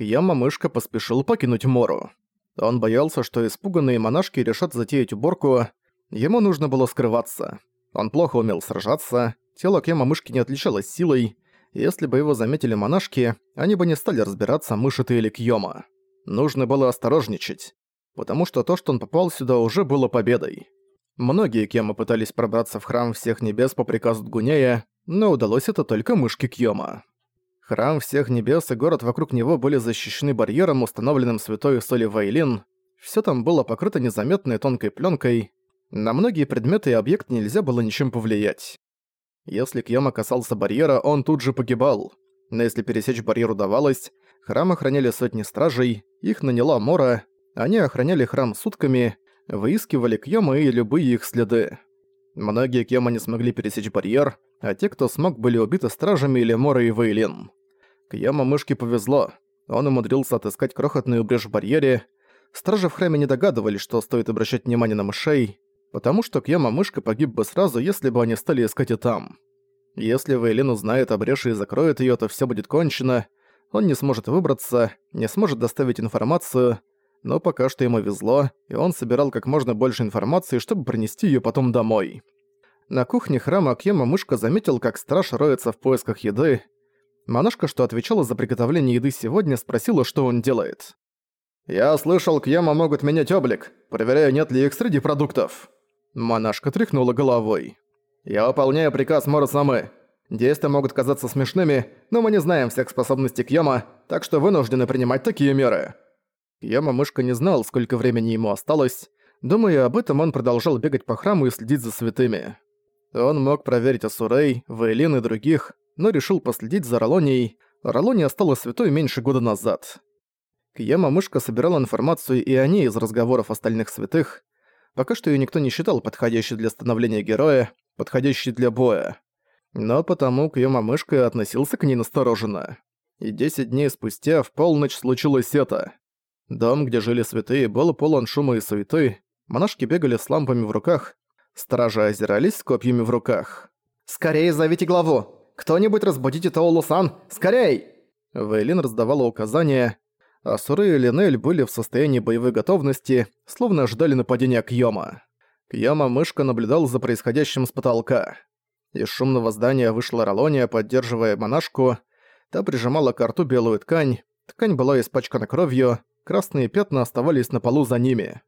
Кьяма-мышка поспешил покинуть Мору. Он боялся, что испуганные монашки решат затеять уборку, ему нужно было скрываться. Он плохо умел сражаться, тело Кьяма-мышки не отличалось силой, если бы его заметили монашки, они бы не стали разбираться, мышь это или Кьёма. Нужно было осторожничать, потому что то, что он попал сюда, уже было победой. Многие Кьёма пытались пробраться в храм всех небес по приказу Дгуняя, но удалось это только мышке Кьёма. Храм всех небес и город вокруг него были защищены барьером, установленным святой соли Вейлин. Всё там было покрыто незаметной тонкой пленкой. На многие предметы и объекты нельзя было ничем повлиять. Если Кьяма касался барьера, он тут же погибал. Но если пересечь барьер удавалось, храм охраняли сотни стражей, их наняла Мора, они охраняли храм сутками, выискивали Кьяма и любые их следы. Многие Кьяма не смогли пересечь барьер, а те, кто смог, были убиты стражами или Мора и Вейлин. Кьяма мышке повезло. Он умудрился отыскать крохотную брешь в барьере. Стражи в храме не догадывались, что стоит обращать внимание на мышей потому что Кьяма-мышка погиб бы сразу, если бы они стали искать и там. Если Вейлин узнает о бреши и закроет её, то всё будет кончено, он не сможет выбраться, не сможет доставить информацию, но пока что ему везло, и он собирал как можно больше информации, чтобы принести её потом домой. На кухне храма Кьяма-мышка заметил, как страж роется в поисках еды. Монашка, что отвечала за приготовление еды сегодня, спросила, что он делает. «Я слышал, Кьяма могут менять облик, проверяя, нет ли их среди продуктов». Монашка тряхнула головой. «Я выполняю приказ Моросамы. Действия могут казаться смешными, но мы не знаем всех способностей Кьяма, так что вынуждены принимать такие меры». Кьяма-мышка не знал, сколько времени ему осталось. Думая об этом, он продолжал бегать по храму и следить за святыми. Он мог проверить Асурей, Вейлин и других, но решил последить за Ролонией. Ролония стала святой меньше года назад. Кьяма-мышка собирала информацию и о ней из разговоров остальных святых, Пока что её никто не считал подходящей для становления героя, подходящей для боя. Но потому к её мамышка относился к ней настороженно. И 10 дней спустя в полночь случилось это. Дом, где жили святые, был полон шума и суеты, монашки бегали с лампами в руках, стражи озирались с копьями в руках. «Скорее зовите главу! Кто-нибудь разбудите Таолу-сан! Скорей!» Вейлин раздавала указания, а Суры и Линель были в состоянии боевой готовности, словно ждали нападения Кьёма. Кьёма-мышка наблюдал за происходящим с потолка. Из шумного здания вышла Ролония, поддерживая монашку. Та прижимала к рту белую ткань. Ткань была испачкана кровью, красные пятна оставались на полу за ними.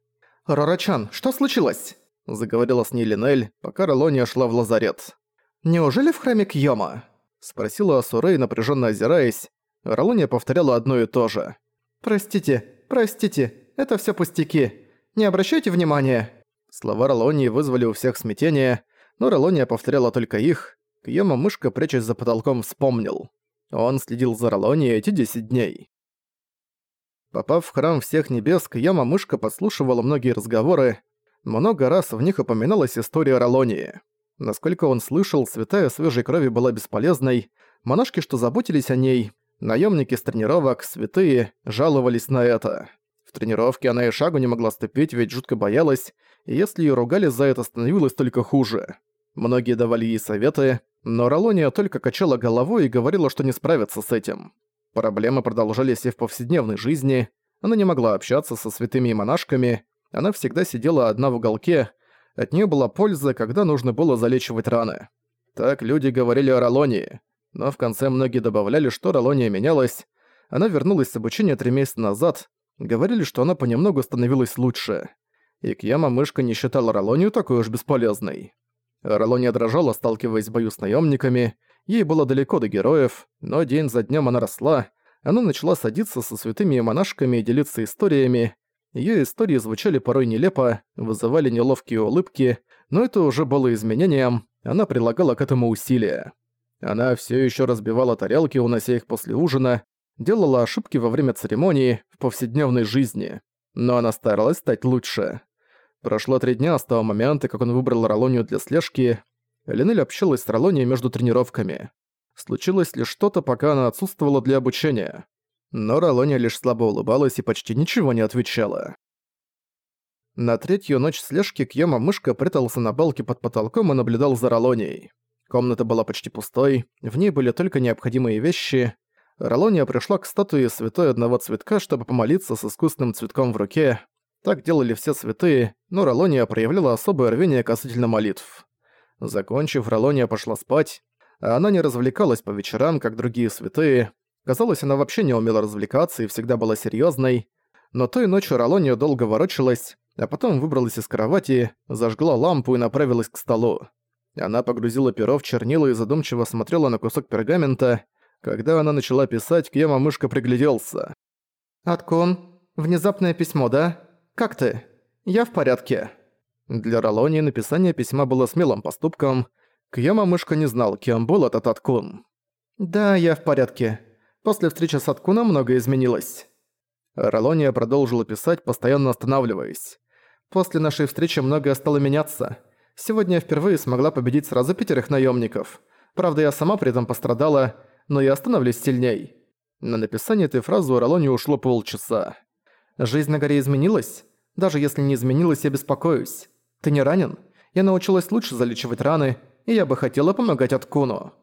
«Рорачан, что случилось?» – заговорила с ней Линель, пока Ролония шла в лазарет. «Неужели в храме Кьёма?» – спросила Асурей, напряженно озираясь. Ролония повторяла одно и то же. «Простите, простите, это все пустяки. Не обращайте внимания». Слова Ролонии вызвали у всех смятение, но Ролония повторяла только их. Кьёма-мышка, прячась за потолком, вспомнил. Он следил за Ролонией эти 10 дней. Попав в храм всех небес, Кьяма-мышка подслушивала многие разговоры. Много раз в них упоминалась история Ролонии. Насколько он слышал, святая свежей крови была бесполезной, монашки, что заботились о ней, Наемники с тренировок, святые, жаловались на это. В тренировке она и шагу не могла ступить, ведь жутко боялась, и если ее ругали за это, становилось только хуже. Многие давали ей советы, но Ролония только качала головой и говорила, что не справится с этим. Проблемы продолжались и в повседневной жизни. Она не могла общаться со святыми и монашками, она всегда сидела одна в уголке, от нее была польза, когда нужно было залечивать раны. Так люди говорили о Ролонии но в конце многие добавляли, что Ролония менялась. Она вернулась с обучения три месяца назад, говорили, что она понемногу становилась лучше. И Кьяма-мышка не считала Ролонию такой уж бесполезной. Ролония дрожала, сталкиваясь в бою с наемниками. Ей было далеко до героев, но день за днем она росла. Она начала садиться со святыми монашками и делиться историями. Её истории звучали порой нелепо, вызывали неловкие улыбки, но это уже было изменением, она прилагала к этому усилия. Она все еще разбивала тарелки, унося их после ужина, делала ошибки во время церемонии в повседневной жизни. Но она старалась стать лучше. Прошло три дня с того момента, как он выбрал Ролонию для слежки. Линель общалась с Ролонией между тренировками. Случилось ли что-то, пока она отсутствовала для обучения. Но Ролония лишь слабо улыбалась и почти ничего не отвечала. На третью ночь слежки Кьяма-мышка прятался на балке под потолком и наблюдал за Ролонией. Комната была почти пустой, в ней были только необходимые вещи. Ролония пришла к статуе святой одного цветка, чтобы помолиться с искусственным цветком в руке. Так делали все святые, но Ролония проявляла особое рвение касательно молитв. Закончив, Ролония пошла спать, а она не развлекалась по вечерам, как другие святые. Казалось, она вообще не умела развлекаться и всегда была серьезной. Но той ночью Ролония долго ворочалась, а потом выбралась из кровати, зажгла лампу и направилась к столу. Она погрузила перо в чернила и задумчиво смотрела на кусок пергамента. Когда она начала писать, Кьяма-мышка пригляделся. «Аткон, внезапное письмо, да? Как ты? Я в порядке». Для Ролонии написание письма было смелым поступком. Кьяма-мышка не знал, кем был этот Аткун. «Да, я в порядке. После встречи с Аткуном многое изменилось». Ролония продолжила писать, постоянно останавливаясь. «После нашей встречи многое стало меняться». Сегодня я впервые смогла победить сразу пятерых наемников. Правда, я сама при этом пострадала, но я становлюсь сильней. На написание этой фразы у Ролони ушло полчаса. Жизнь на горе изменилась? Даже если не изменилась, я беспокоюсь. Ты не ранен? Я научилась лучше залечивать раны, и я бы хотела помогать Аткуну.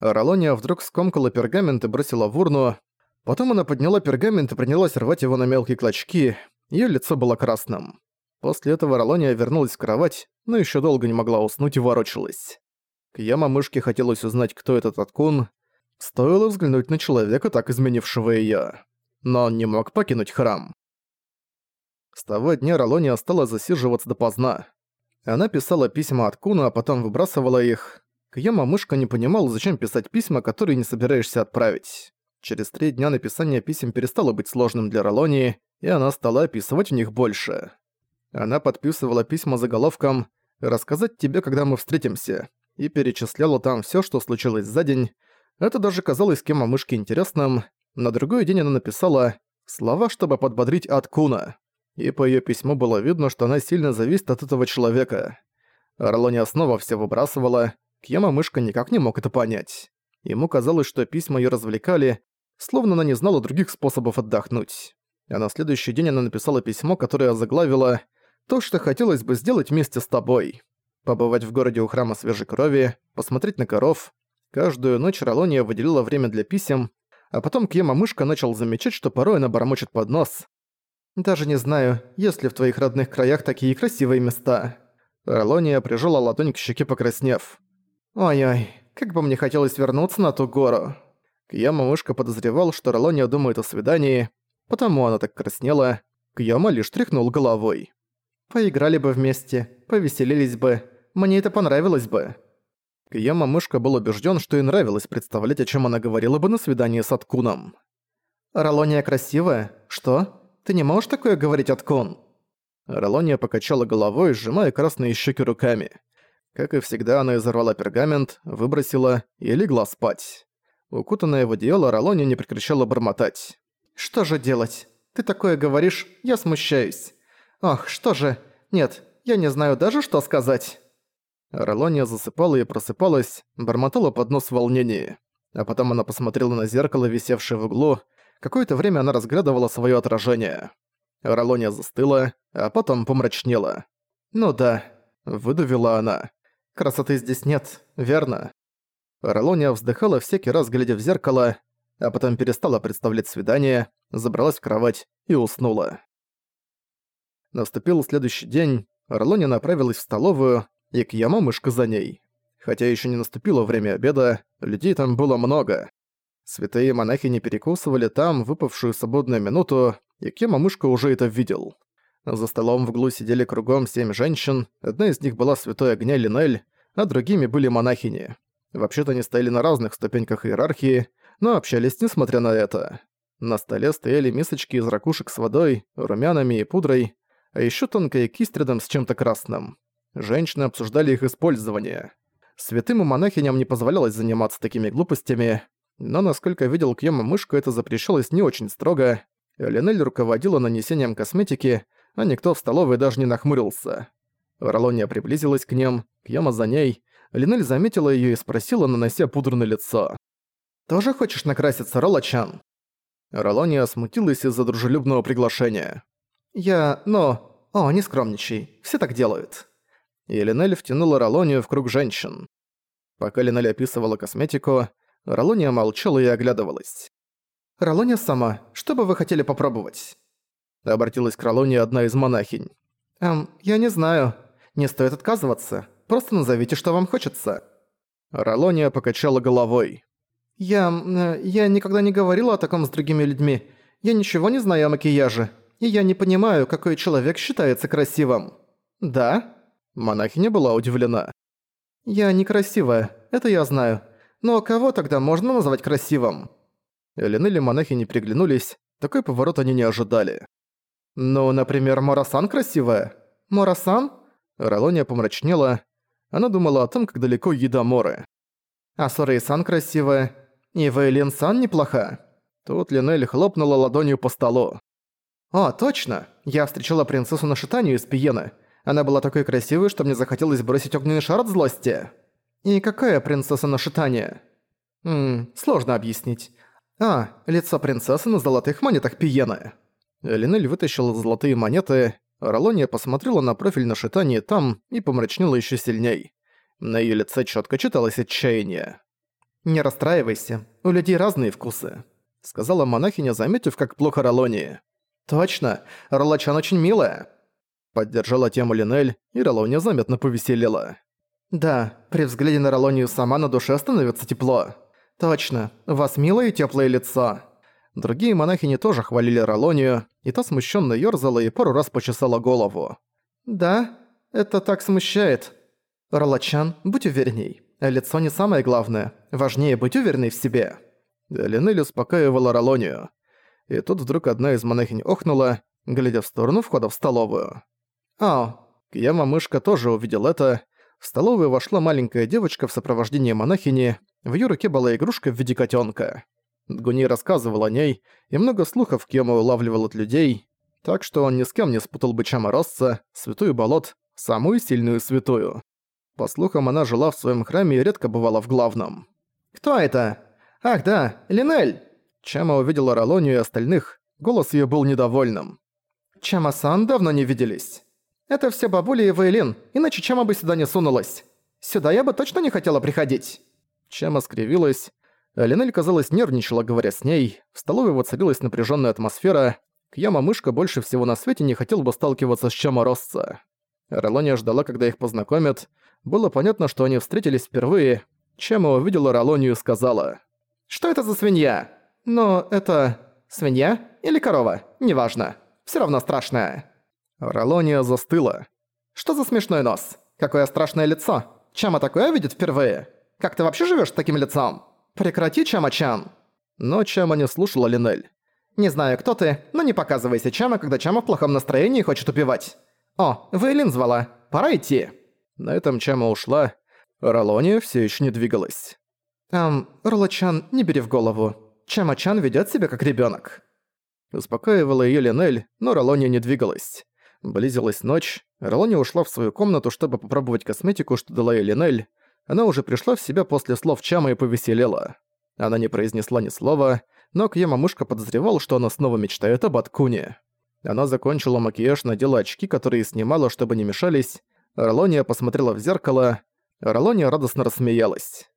Ролония вдруг скомкала пергамент и бросила в урну. Потом она подняла пергамент и принялась рвать его на мелкие клочки. Её лицо было красным. После этого Ролония вернулась в кровать, но еще долго не могла уснуть и ворочалась. Кьяма мышке хотелось узнать, кто этот Аткун. Стоило взглянуть на человека, так изменившего её. Но он не мог покинуть храм. С того дня Ролония стала засиживаться допоздна. Она писала письма Аткуну, а потом выбрасывала их. Кьяма мышка не понимал, зачем писать письма, которые не собираешься отправить. Через три дня написание писем перестало быть сложным для Ролонии, и она стала описывать в них больше. Она подписывала письма заголовком «Рассказать тебе, когда мы встретимся» и перечисляла там всё, что случилось за день. Это даже казалось Кема мышке интересным. На другой день она написала слова, чтобы подбодрить Аткуна. И по её письму было видно, что она сильно зависит от этого человека. Орлония снова всё выбрасывала. Кема мышка никак не мог это понять. Ему казалось, что письма её развлекали, словно она не знала других способов отдохнуть. А на следующий день она написала письмо, которое заглавила то, что хотелось бы сделать вместе с тобой. Побывать в городе у храма свежей крови, посмотреть на коров. Каждую ночь Ролония выделила время для писем, а потом Кьема-мышка начал замечать, что порой она бормочет под нос. «Даже не знаю, есть ли в твоих родных краях такие красивые места». Ролония прижала ладонь к щеке, покраснев. «Ой-ой, как бы мне хотелось вернуться на ту гору». Кьяма-мышка подозревал, что Ролония думает о свидании, потому она так краснела. Кьяма лишь тряхнул головой. Поиграли бы вместе, повеселились бы. Мне это понравилось бы». Кияма Мышка был убежден, что ей нравилось представлять, о чем она говорила бы на свидании с Аткуном. «Ролония красивая? Что? Ты не можешь такое говорить, Аткун?» Ролония покачала головой, сжимая красные щеки руками. Как и всегда, она изорвала пергамент, выбросила и легла спать. Укутанная в одеяло, Ролония не прекращала бормотать. «Что же делать? Ты такое говоришь, я смущаюсь. Ах, что же... Нет, я не знаю даже, что сказать». Ролония засыпала и просыпалась, бормотала под нос в волнении. А потом она посмотрела на зеркало, висевшее в углу. Какое-то время она разглядывала свое отражение. Ролония застыла, а потом помрачнела. «Ну да», — выдавила она. «Красоты здесь нет, верно?» Ролония вздыхала всякий раз, глядя в зеркало, а потом перестала представлять свидание, забралась в кровать и уснула. Наступил следующий день, Орлони направилась в столовую, и Кьяма мышка за ней. Хотя еще не наступило время обеда, людей там было много. Святые монахи не перекусывали там выпавшую свободную минуту, и Кьяма мышка уже это видел. За столом в углу сидели кругом семь женщин, одна из них была святой огня Линель, а другими были монахини. Вообще-то они стояли на разных ступеньках иерархии, но общались несмотря на это. На столе стояли мисочки из ракушек с водой, румянами и пудрой, а еще тонкая кисть рядом с чем-то красным. Женщины обсуждали их использование. Святым и монахиням не позволялось заниматься такими глупостями, но, насколько видел Кьёма мышку, это запрещалось не очень строго. Линель руководила нанесением косметики, а никто в столовой даже не нахмурился. Ролония приблизилась к ним, Кьёма за ней. Линель заметила её и спросила, нанося пудру на лицо. «Тоже хочешь накраситься, Ролочан?» Ролония смутилась из-за дружелюбного приглашения. «Я... но... О, не скромничай. Все так делают». И Линель втянула Ролонию в круг женщин. Пока Линель описывала косметику, Ролония молчала и оглядывалась. «Ролония сама, что бы вы хотели попробовать?» Обратилась к Ролоне одна из монахинь. «Эм, я не знаю. Не стоит отказываться. Просто назовите, что вам хочется». Ролония покачала головой. «Я... Э, я никогда не говорила о таком с другими людьми. Я ничего не знаю о макияже. И я не понимаю, какой человек считается красивым». «Да?» Монахиня была удивлена. «Я некрасивая, это я знаю. Но кого тогда можно назвать красивым?» Линель и монахи не приглянулись, такой поворот они не ожидали. «Ну, например, Морасан красивая?» «Морасан?» Ролония помрачнела. Она думала о том, как далеко еда Моры. «А Сорей-сан красивая. И Вейлин-сан неплоха». Тут Линель хлопнула ладонью по столу. «О, точно! Я встречала принцессу на шитанию из Пиены. Она была такой красивой, что мне захотелось бросить огненный шар от злости». «И какая принцесса на шитание?» «Ммм, сложно объяснить. А, лицо принцессы на золотых монетах Пиены. Линель вытащила золотые монеты, Ролония посмотрела на профиль на шитании там и помрачнела еще сильней. На ее лице четко читалось отчаяние. «Не расстраивайся, у людей разные вкусы», — сказала монахиня, заметив, как плохо Ролонии. «Точно, Ролачан очень милая», — поддержала тему Линель, и Ролония заметно повеселела. «Да, при взгляде на Ролонию сама на душе становится тепло». «Точно, у вас милое и тёплое лицо». Другие монахини тоже хвалили Ролонию, и та смущенно ёрзала и пару раз почесала голову. «Да, это так смущает. Ролачан, будь уверенней. Лицо не самое главное. Важнее быть уверенной в себе». Линель успокаивала Ролонию. И тут вдруг одна из монахинь охнула, глядя в сторону входа в столовую. «Ау». Кьяма-мышка тоже увидел это. В столовую вошла маленькая девочка в сопровождении монахини, в её руке была игрушка в виде котёнка. Гуни рассказывал о ней, и много слухов Кьёма улавливал от людей, так что он ни с кем не спутал бы Чаморосца, Святую Болот, самую сильную святую. По слухам, она жила в своем храме и редко бывала в главном. «Кто это? Ах да, Линель!» Чама увидела Ролонию и остальных, голос её был недовольным. «Чама-сан давно не виделись. Это все бабуля и Вейлин, иначе Чама бы сюда не сунулась. Сюда я бы точно не хотела приходить». Чама скривилась. Линель, казалось, нервничала, говоря с ней. В столовой воцарилась напряженная атмосфера. Кьяма-мышка больше всего на свете не хотел бы сталкиваться с Чама Росца. Ролония ждала, когда их познакомят. Было понятно, что они встретились впервые. Чама увидела Ролонию и сказала. «Что это за свинья?» «Но это... свинья? Или корова? Неважно. Всё равно страшная». Ролония застыла. «Что за смешной нос? Какое страшное лицо? Чама такое видит впервые?» Как ты вообще живешь с таким лицом? Прекрати, Чама-чан!» Но Чама не слушала Линель. «Не знаю, кто ты, но не показывайся Чама, когда Чама в плохом настроении хочет убивать. О, Вейлин звала. Пора идти». На этом Чама ушла. Ролония все еще не двигалась. «Эм, Роло-чан, не бери в голову. Чама-чан ведёт себя как ребёнок». Успокаивала её Линель, но Ролония не двигалась. Близилась ночь. Ролония ушла в свою комнату, чтобы попробовать косметику, что дала ей Линель. Она уже пришла в себя после слов Чама и повеселела. Она не произнесла ни слова, но Кьяма-мышка подозревал, что она снова мечтает об Аткуне. Она закончила макияж, надела очки, которые снимала, чтобы не мешались. Ролония посмотрела в зеркало. Ролония радостно рассмеялась.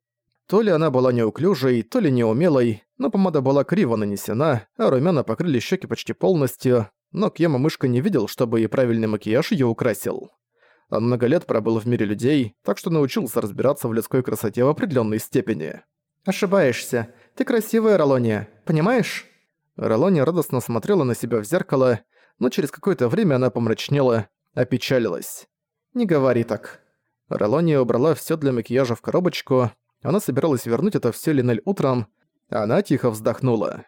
То ли она была неуклюжей, то ли неумелой, но помада была криво нанесена, а румяна покрыли щеки почти полностью, но Кьяма-мышка не видел, чтобы и правильный макияж её украсил. Он много лет пробыл в мире людей, так что научился разбираться в людской красоте в определенной степени. «Ошибаешься. Ты красивая, Ролония. Понимаешь?» Ролония радостно смотрела на себя в зеркало, но через какое-то время она помрачнела, опечалилась. «Не говори так». Ролония убрала все для макияжа в коробочку, она собиралась вернуть это все Линель утром, она тихо вздохнула.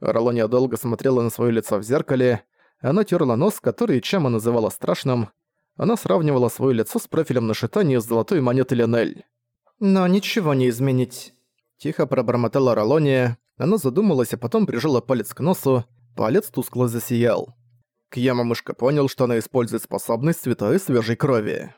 Ролония долго смотрела на свое лицо в зеркале, она терла нос, который Чама называла страшным, она сравнивала свое лицо с профилем на шитании с золотой монеты Ленель. «Но ничего не изменить». Тихо пробормотала Ролония, она задумалась, а потом прижала палец к носу, палец тускло засиял. Кьяма-мышка понял, что она использует способность святой свежей крови.